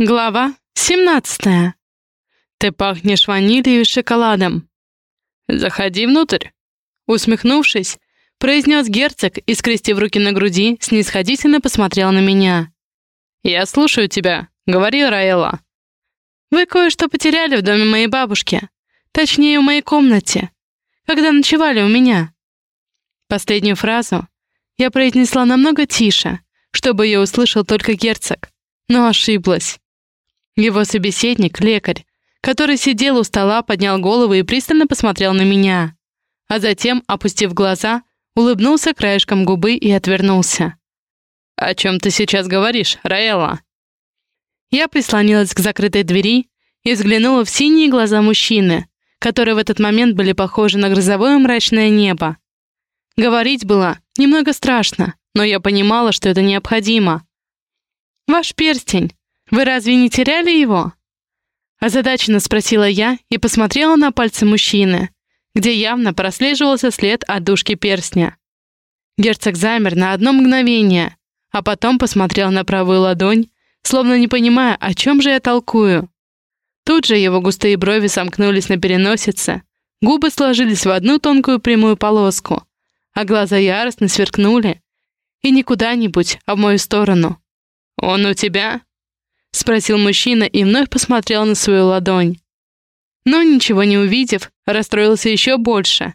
Глава 17. Ты пахнешь ванилью и шоколадом. Заходи внутрь. Усмехнувшись, произнес герцог и, скрестив руки на груди, снисходительно посмотрел на меня. «Я слушаю тебя. Говори, Раэла». «Вы кое-что потеряли в доме моей бабушки. Точнее, в моей комнате. Когда ночевали у меня». Последнюю фразу я произнесла намного тише, чтобы ее услышал только герцог, но ошиблась. Его собеседник, лекарь, который сидел у стола, поднял голову и пристально посмотрел на меня, а затем, опустив глаза, улыбнулся краешком губы и отвернулся. «О чем ты сейчас говоришь, Раэла?» Я прислонилась к закрытой двери и взглянула в синие глаза мужчины, которые в этот момент были похожи на грозовое мрачное небо. Говорить было немного страшно, но я понимала, что это необходимо. «Ваш перстень!» Вы разве не теряли его?» Озадаченно спросила я и посмотрела на пальцы мужчины, где явно прослеживался след от дужки перстня. Герцог замер на одно мгновение, а потом посмотрел на правую ладонь, словно не понимая, о чем же я толкую. Тут же его густые брови сомкнулись на переносице, губы сложились в одну тонкую прямую полоску, а глаза яростно сверкнули. И не куда-нибудь, а в мою сторону. «Он у тебя?» — спросил мужчина и вновь посмотрел на свою ладонь. Но, ничего не увидев, расстроился еще больше.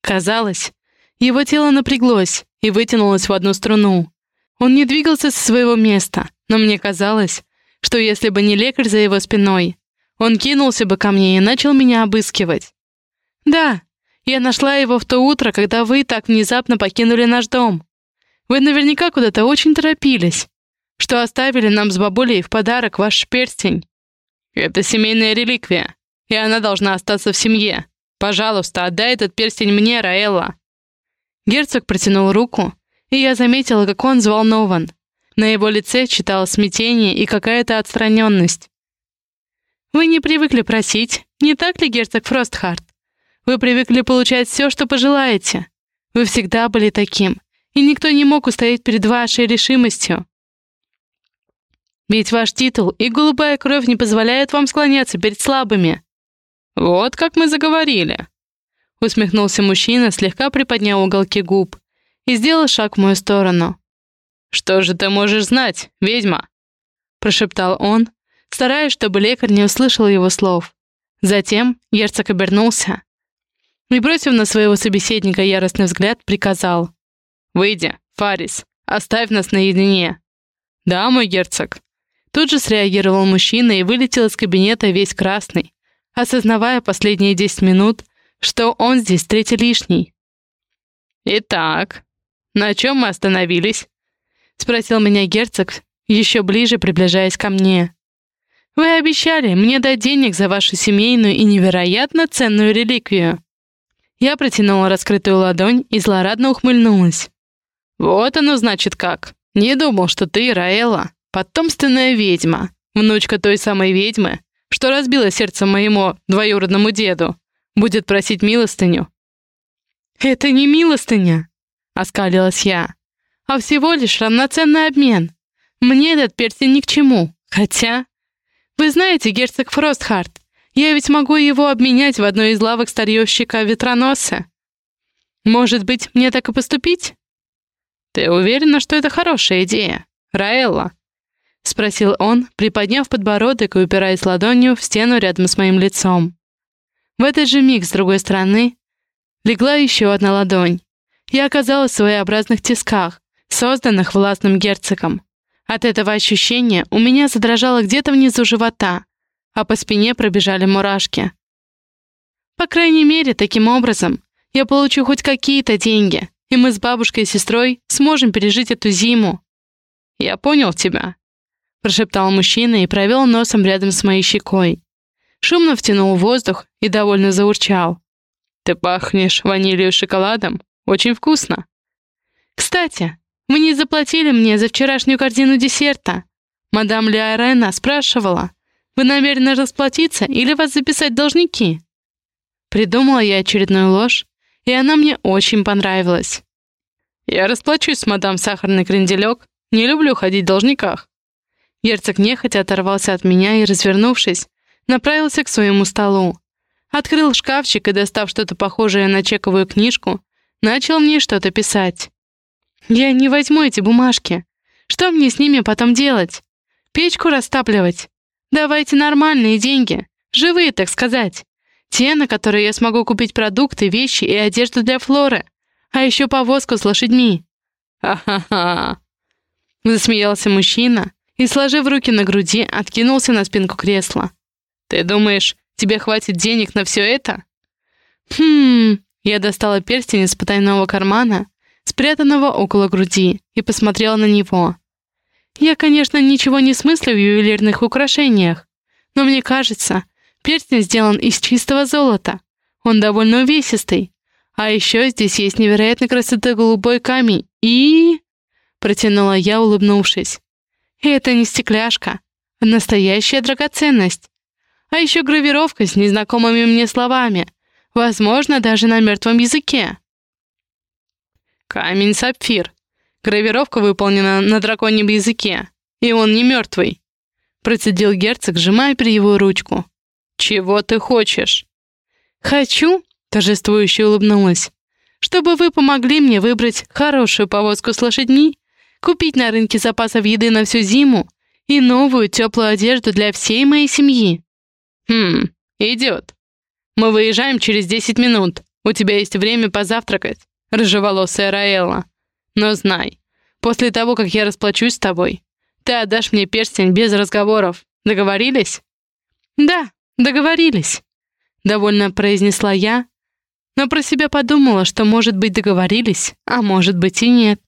Казалось, его тело напряглось и вытянулось в одну струну. Он не двигался со своего места, но мне казалось, что если бы не лекарь за его спиной, он кинулся бы ко мне и начал меня обыскивать. «Да, я нашла его в то утро, когда вы так внезапно покинули наш дом. Вы наверняка куда-то очень торопились, что оставили нам с бабулей в подарок ваш перстень. Это семейная реликвия, и она должна остаться в семье. Пожалуйста, отдай этот перстень мне, Раэлла». Герцог протянул руку, и я заметила, как он взволнован. На его лице читалось смятение и какая-то отстраненность. «Вы не привыкли просить, не так ли, герцог Фростхарт? Вы привыкли получать все, что пожелаете. Вы всегда были таким, и никто не мог устоять перед вашей решимостью. Ведь ваш титул и голубая кровь не позволяют вам склоняться перед слабыми». «Вот как мы заговорили», — усмехнулся мужчина, слегка приподнял уголки губ и сделал шаг в мою сторону. «Что же ты можешь знать, ведьма?» — прошептал он, стараясь, чтобы лекарь не услышал его слов. Затем герцог обернулся и, бросив на своего собеседника яростный взгляд, приказал. «Выйди, Фарис, оставь нас наедине». «Да, мой герцог», Тут же среагировал мужчина и вылетел из кабинета весь красный, осознавая последние десять минут, что он здесь третий лишний. «Итак, на чем мы остановились?» — спросил меня герцог, еще ближе приближаясь ко мне. «Вы обещали мне дать денег за вашу семейную и невероятно ценную реликвию». Я протянула раскрытую ладонь и злорадно ухмыльнулась. «Вот оно значит как. Не думал, что ты, Раэла, Потомственная ведьма, внучка той самой ведьмы, что разбила сердце моему двоюродному деду, будет просить милостыню. «Это не милостыня», — оскалилась я, «а всего лишь равноценный обмен. Мне этот перстень ни к чему, хотя...» «Вы знаете, герцог Фростхарт, я ведь могу его обменять в одной из лавок старьевщика Ветроноса. Может быть, мне так и поступить?» «Ты уверена, что это хорошая идея, Раэлла?» — спросил он, приподняв подбородок и упираясь ладонью в стену рядом с моим лицом. В этот же миг с другой стороны легла еще одна ладонь. Я оказалась в своеобразных тисках, созданных властным герцогом. От этого ощущения у меня задрожало где-то внизу живота, а по спине пробежали мурашки. По крайней мере, таким образом я получу хоть какие-то деньги, и мы с бабушкой и сестрой сможем пережить эту зиму. Я понял тебя, прошептал мужчина и провел носом рядом с моей щекой. Шумно втянул воздух и довольно заурчал. «Ты пахнешь ванилью и шоколадом. Очень вкусно». «Кстати, вы не заплатили мне за вчерашнюю корзину десерта. Мадам Леорена спрашивала, вы намерены расплатиться или вас записать должники?» Придумала я очередную ложь, и она мне очень понравилась. «Я расплачусь, мадам Сахарный Кренделек. Не люблю ходить в должниках». Герцог нехотя оторвался от меня и, развернувшись, направился к своему столу. Открыл шкафчик и, достав что-то похожее на чековую книжку, начал мне что-то писать. «Я не возьму эти бумажки. Что мне с ними потом делать? Печку растапливать? Давайте нормальные деньги, живые, так сказать. Те, на которые я смогу купить продукты, вещи и одежду для Флоры, а еще повозку с лошадьми». «Ха-ха-ха!» Засмеялся мужчина и, сложив руки на груди, откинулся на спинку кресла. «Ты думаешь, тебе хватит денег на все это?» «Хм...» Я достала перстень из потайного кармана, спрятанного около груди, и посмотрела на него. «Я, конечно, ничего не смыслю в ювелирных украшениях, но мне кажется, перстень сделан из чистого золота. Он довольно увесистый. А еще здесь есть невероятной красоты голубой камень и...» Протянула я, улыбнувшись. «Это не стекляшка, а настоящая драгоценность. А еще гравировка с незнакомыми мне словами, возможно, даже на мертвом языке». «Камень-сапфир. Гравировка выполнена на драконьем языке, и он не мертвый», процедил герцог, сжимая перьевую ручку. «Чего ты хочешь?» «Хочу», — торжествующе улыбнулась, «чтобы вы помогли мне выбрать хорошую повозку с лошадьми купить на рынке запасов еды на всю зиму и новую теплую одежду для всей моей семьи. Хм, идет. Мы выезжаем через 10 минут. У тебя есть время позавтракать, рыжеволосая Раэлла. Но знай, после того, как я расплачусь с тобой, ты отдашь мне перстень без разговоров. Договорились? Да, договорились. Довольно произнесла я, но про себя подумала, что, может быть, договорились, а может быть и нет.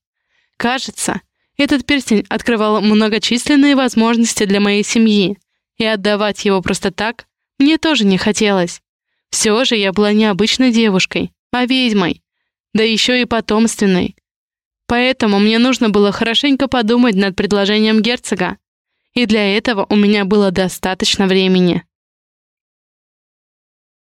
Кажется, этот перстень открывал многочисленные возможности для моей семьи, и отдавать его просто так мне тоже не хотелось. Все же я была не обычной девушкой, а ведьмой, да еще и потомственной. Поэтому мне нужно было хорошенько подумать над предложением герцога, и для этого у меня было достаточно времени.